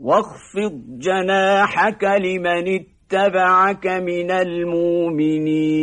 واخفض جناحك لمن اتبعك من المؤمنين.